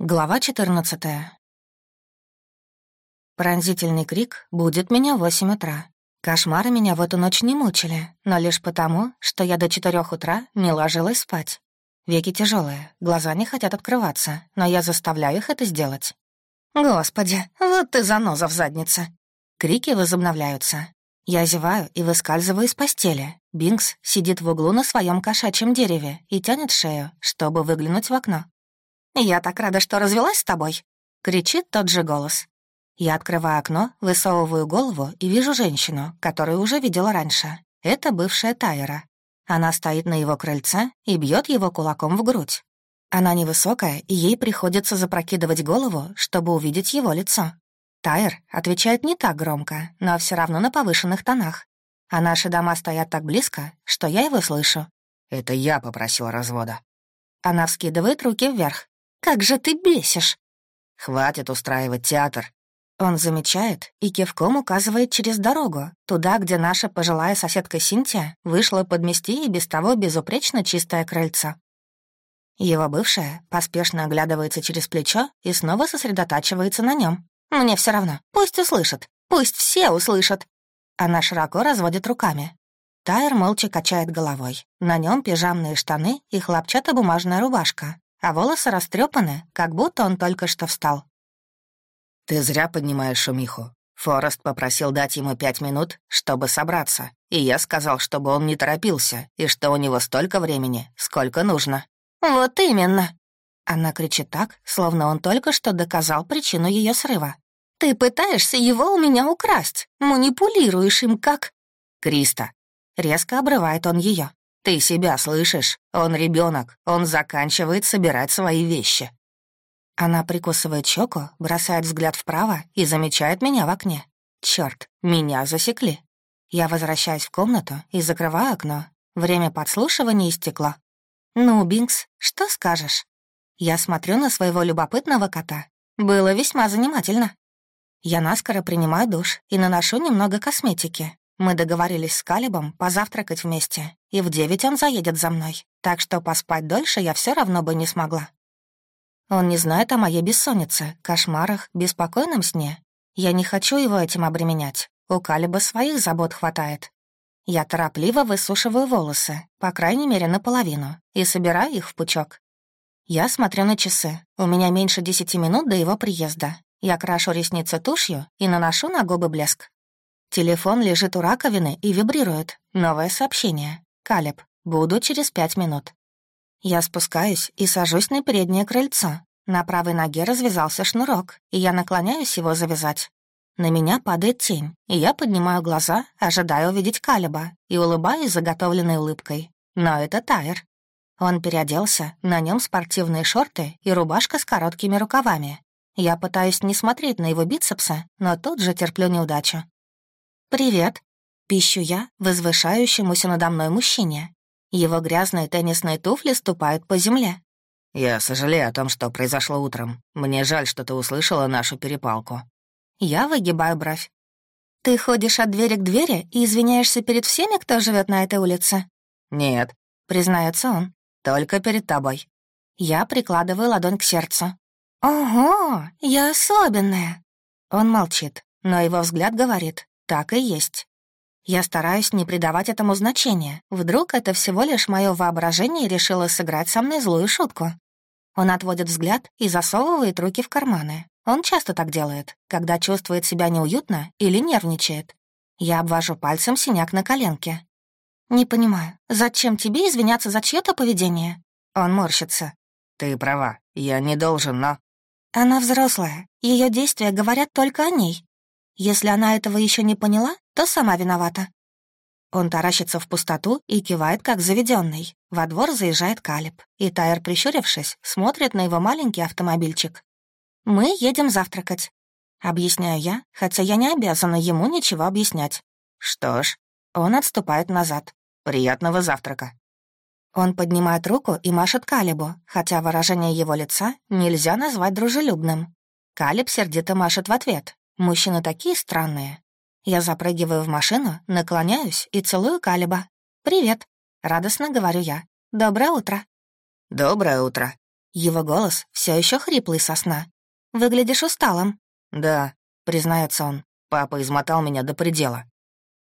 Глава 14 Пронзительный крик будет меня в восемь утра. Кошмары меня в эту ночь не мучили, но лишь потому, что я до четырех утра не ложилась спать. Веки тяжелые, глаза не хотят открываться, но я заставляю их это сделать. «Господи, вот ты заноза в заднице!» Крики возобновляются. Я зеваю и выскальзываю из постели. Бинкс сидит в углу на своем кошачьем дереве и тянет шею, чтобы выглянуть в окно. «Я так рада, что развелась с тобой!» — кричит тот же голос. Я открываю окно, высовываю голову и вижу женщину, которую уже видела раньше. Это бывшая Тайра. Она стоит на его крыльце и бьет его кулаком в грудь. Она невысокая, и ей приходится запрокидывать голову, чтобы увидеть его лицо. Тайр отвечает не так громко, но все равно на повышенных тонах. А наши дома стоят так близко, что я его слышу. «Это я попросил развода». Она вскидывает руки вверх. Как же ты бесишь!» «Хватит устраивать театр!» Он замечает и кивком указывает через дорогу, туда, где наша пожилая соседка Синтия вышла подмести и без того безупречно чистое крыльцо. Его бывшая поспешно оглядывается через плечо и снова сосредотачивается на нем. «Мне все равно. Пусть услышат. Пусть все услышат». Она широко разводит руками. Тайр молча качает головой. На нем пижамные штаны и хлопчатобумажная рубашка а волосы растрепаны, как будто он только что встал. «Ты зря поднимаешь шумиху. Форест попросил дать ему пять минут, чтобы собраться, и я сказал, чтобы он не торопился, и что у него столько времени, сколько нужно». «Вот именно!» Она кричит так, словно он только что доказал причину ее срыва. «Ты пытаешься его у меня украсть, манипулируешь им как...» «Криста!» Резко обрывает он ее. Ты себя слышишь? Он ребенок, он заканчивает собирать свои вещи. Она прикусывает щеку, бросает взгляд вправо и замечает меня в окне. Черт, меня засекли. Я возвращаюсь в комнату и закрываю окно. Время подслушивания истекло. «Ну, Бинкс, что скажешь?» Я смотрю на своего любопытного кота. Было весьма занимательно. Я наскоро принимаю душ и наношу немного косметики, мы договорились с Калибом позавтракать вместе, и в девять он заедет за мной, так что поспать дольше я все равно бы не смогла. Он не знает о моей бессоннице, кошмарах, беспокойном сне. Я не хочу его этим обременять. У Калиба своих забот хватает. Я торопливо высушиваю волосы, по крайней мере, наполовину, и собираю их в пучок. Я смотрю на часы. У меня меньше десяти минут до его приезда. Я крашу ресницы тушью и наношу на губы блеск. Телефон лежит у раковины и вибрирует. Новое сообщение. «Калеб, буду через пять минут». Я спускаюсь и сажусь на переднее крыльцо. На правой ноге развязался шнурок, и я наклоняюсь его завязать. На меня падает тень, и я поднимаю глаза, ожидая увидеть Калеба, и улыбаюсь заготовленной улыбкой. Но это Тайр. Он переоделся, на нем спортивные шорты и рубашка с короткими рукавами. Я пытаюсь не смотреть на его бицепсы, но тут же терплю неудачу. «Привет», — пищу я возвышающемуся надо мной мужчине. Его грязные теннисные туфли ступают по земле. «Я сожалею о том, что произошло утром. Мне жаль, что ты услышала нашу перепалку». Я выгибаю бровь. «Ты ходишь от двери к двери и извиняешься перед всеми, кто живет на этой улице?» «Нет», — признается он. «Только перед тобой». Я прикладываю ладонь к сердцу. «Ого, я особенная!» Он молчит, но его взгляд говорит. Так и есть. Я стараюсь не придавать этому значения. Вдруг это всего лишь мое воображение решило сыграть со мной злую шутку. Он отводит взгляд и засовывает руки в карманы. Он часто так делает, когда чувствует себя неуютно или нервничает. Я обвожу пальцем синяк на коленке. «Не понимаю, зачем тебе извиняться за чье-то поведение?» Он морщится. «Ты права, я не должен, но...» Она взрослая, ее действия говорят только о ней. Если она этого еще не поняла, то сама виновата. Он таращится в пустоту и кивает, как заведенный. Во двор заезжает Калиб, и Тайр, прищурившись, смотрит на его маленький автомобильчик. «Мы едем завтракать», — объясняю я, хотя я не обязана ему ничего объяснять. «Что ж», — он отступает назад. «Приятного завтрака». Он поднимает руку и машет Калибу, хотя выражение его лица нельзя назвать дружелюбным. Калиб сердито машет в ответ, Мужчины такие странные. Я запрыгиваю в машину, наклоняюсь и целую Калиба. «Привет», — радостно говорю я. «Доброе утро». «Доброе утро». Его голос все еще хриплый со сна. «Выглядишь усталым». «Да», — признается он. «Папа измотал меня до предела».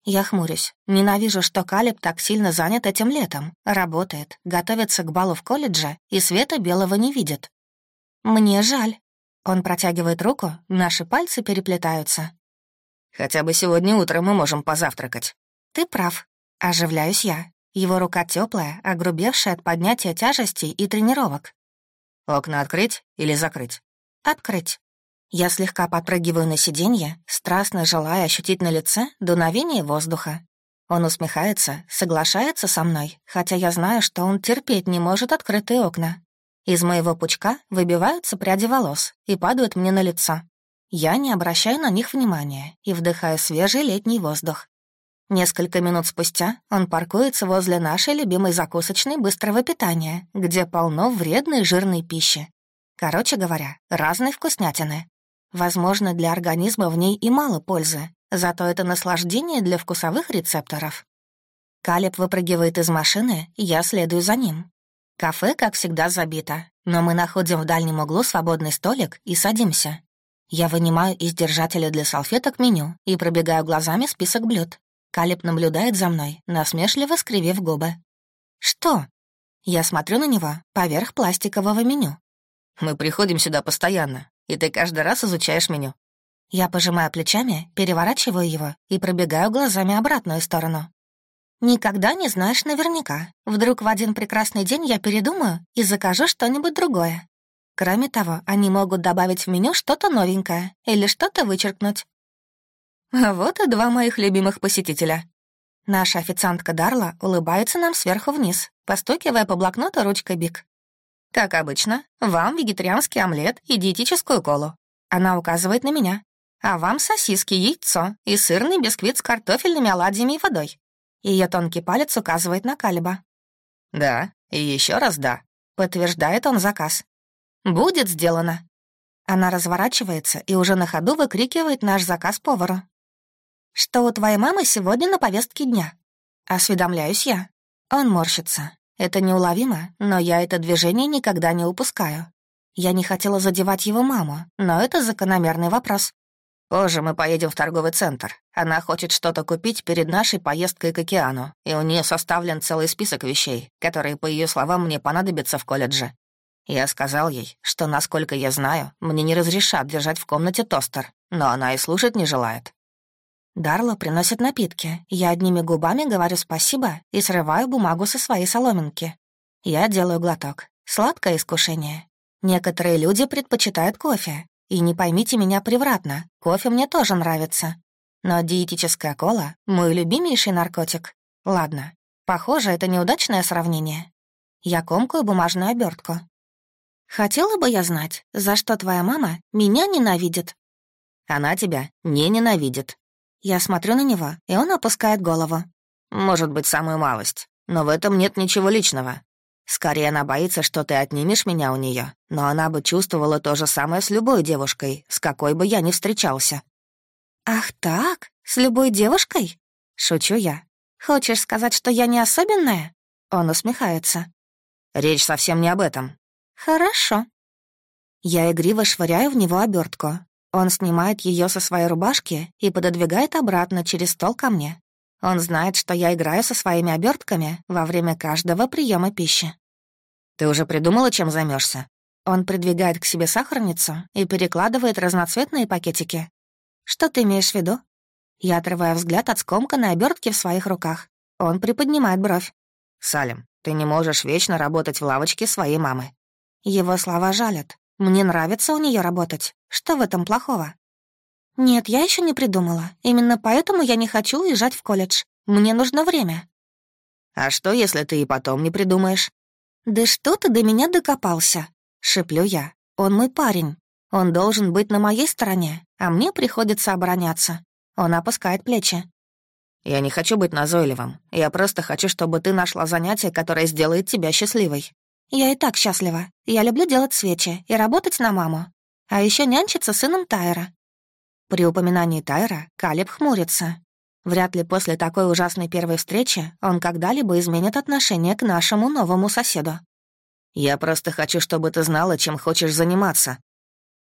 Я хмурюсь. Ненавижу, что Калиб так сильно занят этим летом. Работает, готовится к балу в колледже, и света белого не видит. Мне жаль. Он протягивает руку, наши пальцы переплетаются. «Хотя бы сегодня утром мы можем позавтракать». «Ты прав». Оживляюсь я. Его рука теплая, огрубевшая от поднятия тяжестей и тренировок. «Окна открыть или закрыть?» «Открыть». Я слегка подпрыгиваю на сиденье, страстно желая ощутить на лице дуновение воздуха. Он усмехается, соглашается со мной, хотя я знаю, что он терпеть не может открытые окна. Из моего пучка выбиваются пряди волос и падают мне на лицо. Я не обращаю на них внимания и вдыхаю свежий летний воздух. Несколько минут спустя он паркуется возле нашей любимой закусочной быстрого питания, где полно вредной жирной пищи. Короче говоря, разной вкуснятины. Возможно, для организма в ней и мало пользы, зато это наслаждение для вкусовых рецепторов. Калеб выпрыгивает из машины, я следую за ним. Кафе, как всегда, забито, но мы находим в дальнем углу свободный столик и садимся. Я вынимаю из держателя для салфеток меню и пробегаю глазами список блюд. Калеб наблюдает за мной, насмешливо скривив губы. «Что?» Я смотрю на него поверх пластикового меню. «Мы приходим сюда постоянно и ты каждый раз изучаешь меню». Я пожимаю плечами, переворачиваю его и пробегаю глазами обратную сторону. Никогда не знаешь наверняка. Вдруг в один прекрасный день я передумаю и закажу что-нибудь другое. Кроме того, они могут добавить в меню что-то новенькое или что-то вычеркнуть. А вот и два моих любимых посетителя. Наша официантка Дарла улыбается нам сверху вниз, постукивая по блокноту ручкой Биг. «Как обычно, вам вегетарианский омлет и диетическую колу». Она указывает на меня. «А вам сосиски, яйцо и сырный бисквит с картофельными оладьями и водой». Ее тонкий палец указывает на Калиба. «Да, и еще раз да», — подтверждает он заказ. «Будет сделано». Она разворачивается и уже на ходу выкрикивает наш заказ повару. «Что у твоей мамы сегодня на повестке дня?» Осведомляюсь я. Он морщится. Это неуловимо, но я это движение никогда не упускаю. Я не хотела задевать его маму, но это закономерный вопрос. Позже мы поедем в торговый центр. Она хочет что-то купить перед нашей поездкой к океану, и у нее составлен целый список вещей, которые, по ее словам, мне понадобятся в колледже. Я сказал ей, что, насколько я знаю, мне не разрешат держать в комнате тостер, но она и слушать не желает. Дарла приносит напитки. Я одними губами говорю спасибо и срываю бумагу со своей соломинки. Я делаю глоток. Сладкое искушение. Некоторые люди предпочитают кофе. И не поймите меня превратно, кофе мне тоже нравится. Но диетическая кола — мой любимейший наркотик. Ладно, похоже, это неудачное сравнение. Я комкаю бумажную обертку. Хотела бы я знать, за что твоя мама меня ненавидит. Она тебя не ненавидит, я смотрю на него, и он опускает голову. «Может быть, самую малость. Но в этом нет ничего личного. Скорее, она боится, что ты отнимешь меня у нее, но она бы чувствовала то же самое с любой девушкой, с какой бы я ни встречался». «Ах так? С любой девушкой?» Шучу я. «Хочешь сказать, что я не особенная?» Он усмехается. «Речь совсем не об этом». «Хорошо». Я игриво швыряю в него обертку, он снимает ее со своей рубашки и пододвигает обратно через стол ко мне. Он знает, что я играю со своими обертками во время каждого приема пищи. «Ты уже придумала, чем займешься? Он придвигает к себе сахарницу и перекладывает разноцветные пакетики. «Что ты имеешь в виду?» Я отрываю взгляд от скомканной обертки в своих руках. Он приподнимает бровь. «Салим, ты не можешь вечно работать в лавочке своей мамы». Его слова жалят. Мне нравится у нее работать. Что в этом плохого? Нет, я еще не придумала. Именно поэтому я не хочу уезжать в колледж. Мне нужно время. А что, если ты и потом не придумаешь? Да что ты до меня докопался? Шиплю я. Он мой парень. Он должен быть на моей стороне, а мне приходится обороняться. Он опускает плечи. «Я не хочу быть назойливым. Я просто хочу, чтобы ты нашла занятие, которое сделает тебя счастливой. Я и так счастлива. Я люблю делать свечи и работать на маму. А еще нянчиться сыном Тайра. При упоминании Тайра Калеб хмурится. Вряд ли после такой ужасной первой встречи он когда-либо изменит отношение к нашему новому соседу. Я просто хочу, чтобы ты знала, чем хочешь заниматься».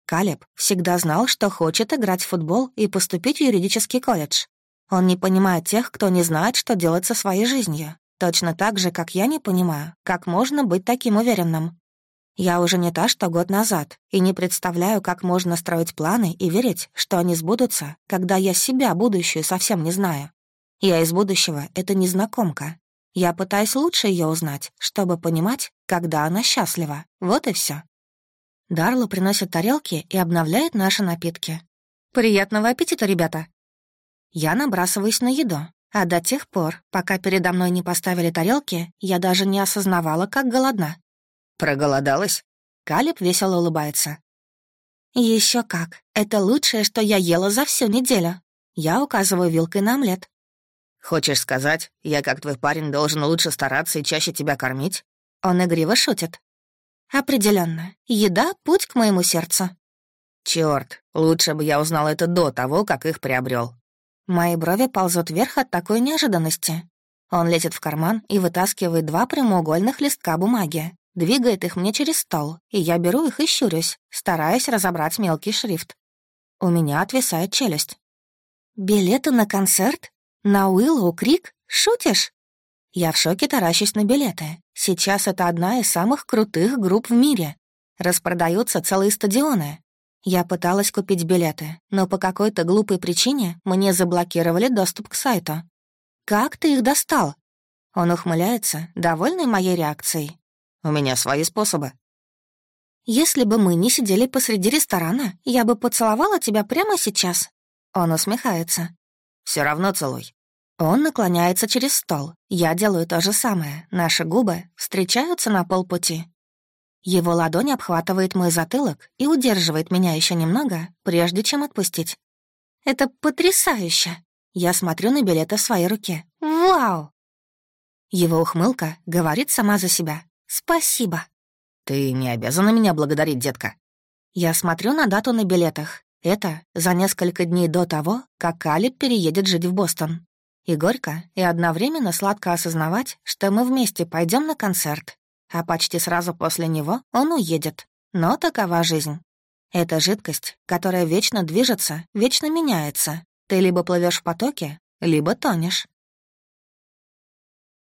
Калеб всегда знал, что хочет играть в футбол и поступить в юридический колледж. Он не понимает тех, кто не знает, что делать со своей жизнью. Точно так же, как я не понимаю, как можно быть таким уверенным. Я уже не та, что год назад, и не представляю, как можно строить планы и верить, что они сбудутся, когда я себя, будущую, совсем не знаю. Я из будущего — это незнакомка. Я пытаюсь лучше ее узнать, чтобы понимать, когда она счастлива. Вот и все. Дарлу приносит тарелки и обновляет наши напитки. «Приятного аппетита, ребята!» Я набрасываюсь на еду, а до тех пор, пока передо мной не поставили тарелки, я даже не осознавала, как голодна. «Проголодалась?» Калиб весело улыбается. Еще как. Это лучшее, что я ела за всю неделю. Я указываю вилкой на омлет. «Хочешь сказать, я, как твой парень, должен лучше стараться и чаще тебя кормить?» Он игриво шутит. Определенно, Еда — путь к моему сердцу». Черт, лучше бы я узнал это до того, как их приобрел. Мои брови ползут вверх от такой неожиданности. Он лезет в карман и вытаскивает два прямоугольных листка бумаги, Двигает их мне через стол, и я беру их и щурюсь, стараясь разобрать мелкий шрифт. У меня отвисает челюсть. «Билеты на концерт? На Уиллоу Крик? Шутишь?» Я в шоке таращусь на билеты. Сейчас это одна из самых крутых групп в мире. Распродаются целые стадионы. Я пыталась купить билеты, но по какой-то глупой причине мне заблокировали доступ к сайту. «Как ты их достал?» Он ухмыляется, довольный моей реакцией, у меня свои способы». «Если бы мы не сидели посреди ресторана, я бы поцеловала тебя прямо сейчас». Он усмехается. Все равно целуй». Он наклоняется через стол. Я делаю то же самое. Наши губы встречаются на полпути. Его ладонь обхватывает мой затылок и удерживает меня еще немного, прежде чем отпустить. Это потрясающе. Я смотрю на билеты в своей руке. Вау! Его ухмылка говорит сама за себя. «Спасибо». «Ты не обязана меня благодарить, детка». Я смотрю на дату на билетах. Это за несколько дней до того, как Калиб переедет жить в Бостон. И горько, и одновременно сладко осознавать, что мы вместе пойдем на концерт, а почти сразу после него он уедет. Но такова жизнь. Это жидкость, которая вечно движется, вечно меняется. Ты либо плывешь в потоке, либо тонешь.